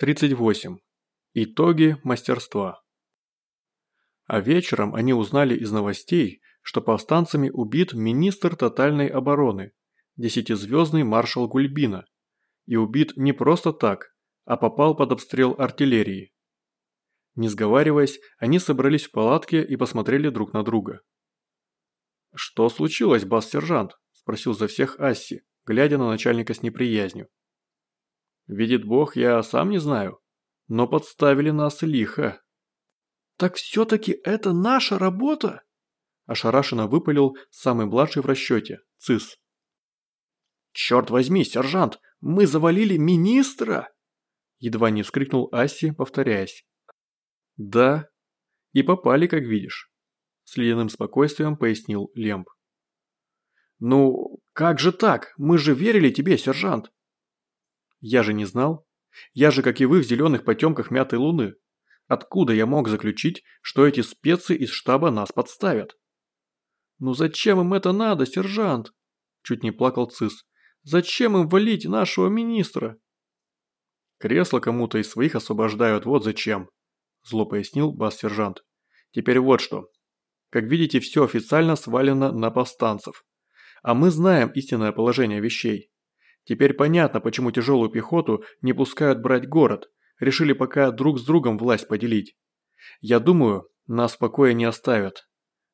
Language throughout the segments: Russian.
38. Итоги мастерства. А вечером они узнали из новостей, что повстанцами убит министр тотальной обороны, десятизвездный маршал Гульбина. И убит не просто так, а попал под обстрел артиллерии. Не сговариваясь, они собрались в палатке и посмотрели друг на друга. «Что случилось, бас-сержант?» – спросил за всех Асси, глядя на начальника с неприязнью. Видит Бог, я сам не знаю. Но подставили нас лихо. «Так все-таки это наша работа?» Ошарашенно выпалил самый младший в расчете, ЦИС. «Черт возьми, сержант, мы завалили министра!» Едва не вскрикнул Асси, повторяясь. «Да, и попали, как видишь», с ледяным спокойствием пояснил Лемб. «Ну, как же так? Мы же верили тебе, сержант!» Я же не знал. Я же, как и вы, в зеленых потемках мятой луны. Откуда я мог заключить, что эти спецы из штаба нас подставят? «Ну зачем им это надо, сержант?» Чуть не плакал Цис. «Зачем им валить нашего министра?» «Кресло кому-то из своих освобождают, вот зачем», зло пояснил бас-сержант. «Теперь вот что. Как видите, все официально свалено на повстанцев. А мы знаем истинное положение вещей. Теперь понятно, почему тяжелую пехоту не пускают брать город, решили пока друг с другом власть поделить. Я думаю, нас в покое не оставят.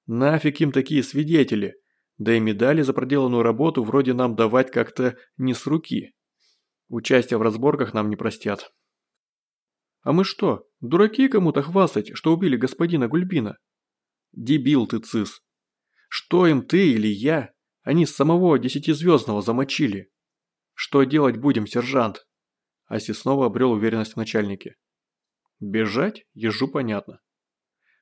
Нафиг им такие свидетели, да и медали за проделанную работу вроде нам давать как-то не с руки. Участие в разборках нам не простят. А мы что, дураки кому-то хвастать, что убили господина Гульбина? Дебил ты, цис. Что им ты или я? Они с самого десятизвездного замочили. «Что делать будем, сержант?» Аси снова обрел уверенность в начальнике. «Бежать? Ежу понятно».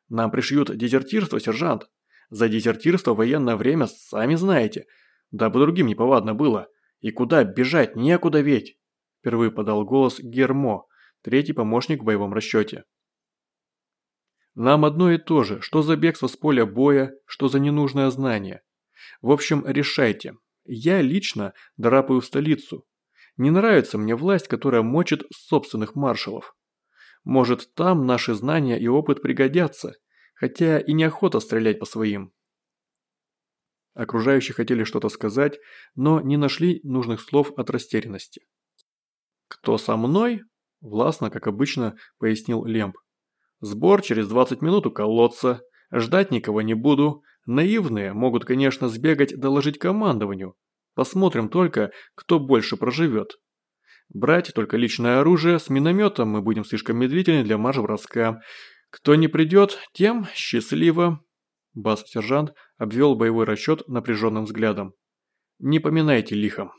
«Нам пришьют дезертирство, сержант. За дезертирство военное время, сами знаете. Дабы другим неповадно было. И куда бежать, некуда ведь!» Впервые подал голос Гермо, третий помощник в боевом расчете. «Нам одно и то же, что за бегство с поля боя, что за ненужное знание. В общем, решайте, я лично драпаю в столицу. Не нравится мне власть, которая мочит собственных маршалов. Может, там наши знания и опыт пригодятся, хотя и неохота стрелять по своим. Окружающие хотели что-то сказать, но не нашли нужных слов от растерянности. «Кто со мной?» – властно, как обычно, пояснил Лемб. «Сбор через 20 минут у колодца. Ждать никого не буду. Наивные могут, конечно, сбегать доложить командованию. Посмотрим только, кто больше проживет. Брать только личное оружие, с минометом мы будем слишком медлительны для марш-броска. Кто не придет, тем счастливо. Бас-сержант обвел боевой расчет напряженным взглядом. Не поминайте лихом.